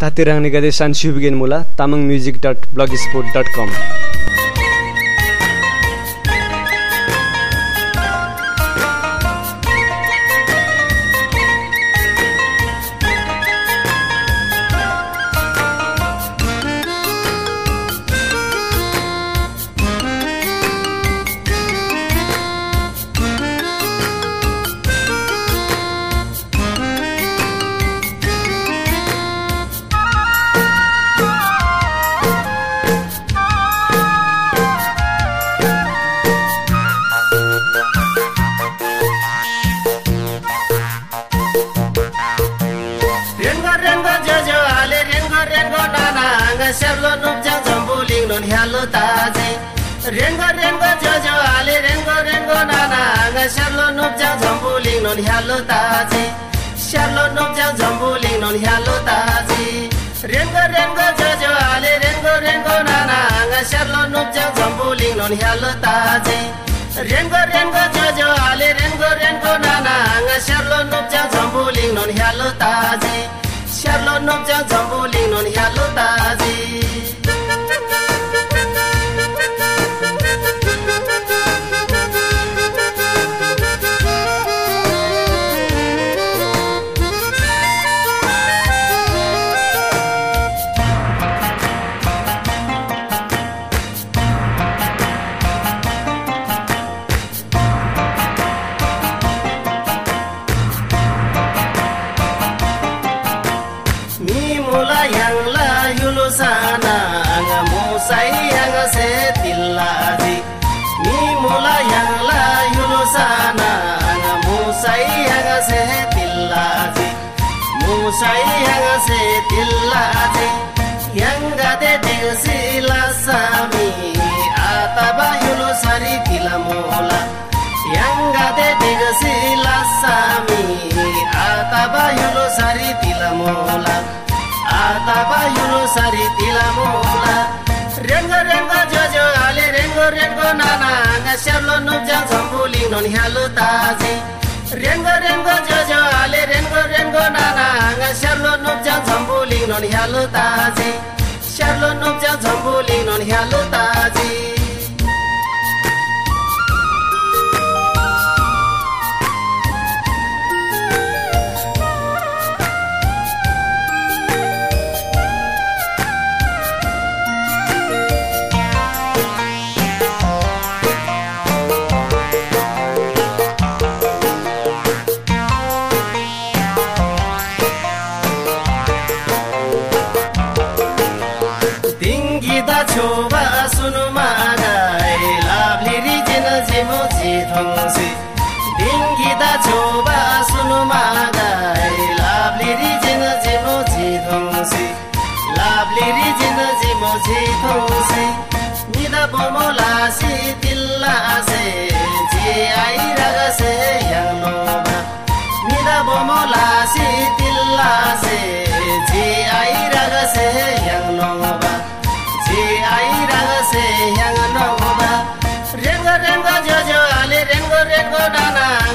तातिराङ निगदे सान्सुबिगेन मुला Tamang music dot blog spot dot com स्याब्लो नुप्चा झम्बुलिङ नुन ह्यालो ताजे रेङ्गो रेङ्गो जो जो हाले रेङ्गो रेङ्गो नाना स्याब्लो नुप्चा झम्बुलिङ नुन ह्यालो ताजे स्याब्लो नुप्चा झम्बुलिङ नुन ह्यालो ताजे रेङ्गो रेङ्गो जो जो हाले रेङ्गो रेङ्गो नाना स्याब्लो नुप्चा झम्बुलिङ नुन ह्यालो ताजे रेङ्गो रेङ्गो जो जो हाले रेङ्गो रेङ्गो नाना स्याब्लो नुप्चा झम्बुलिङ नुन ह्यालो ताजे स्याब्लो नुप्चा झम्बुलिङ नुन mulai yang layu layulu sana anga musai anga mula yang mulayang रेङ्गो रेनगो जो जो हाल रेनगो नाना हाँग स्यार् झम्बु लिङ्ग हेलो ताजे रेङ्गो रेनगो जोजो हले रेनगो नाना हासो नुप्ज झम्बु लिङ्ग हेलो ताजे स्यार् झम्बु लिङ्ग छोबा सुनु मागाई लाभली रिजिन जिमो जिथोङसी दिङ्गिदा छोबा सुनु मागाई लाभली रिजिन जिमो जिथोङसी लाभली रिजिन जिमो जिथोङसी निदा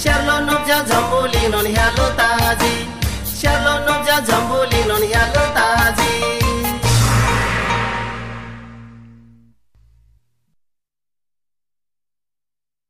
Shalom, no, ja, jambulin, on, halo, taji. Shalom, no, ja, jambulin,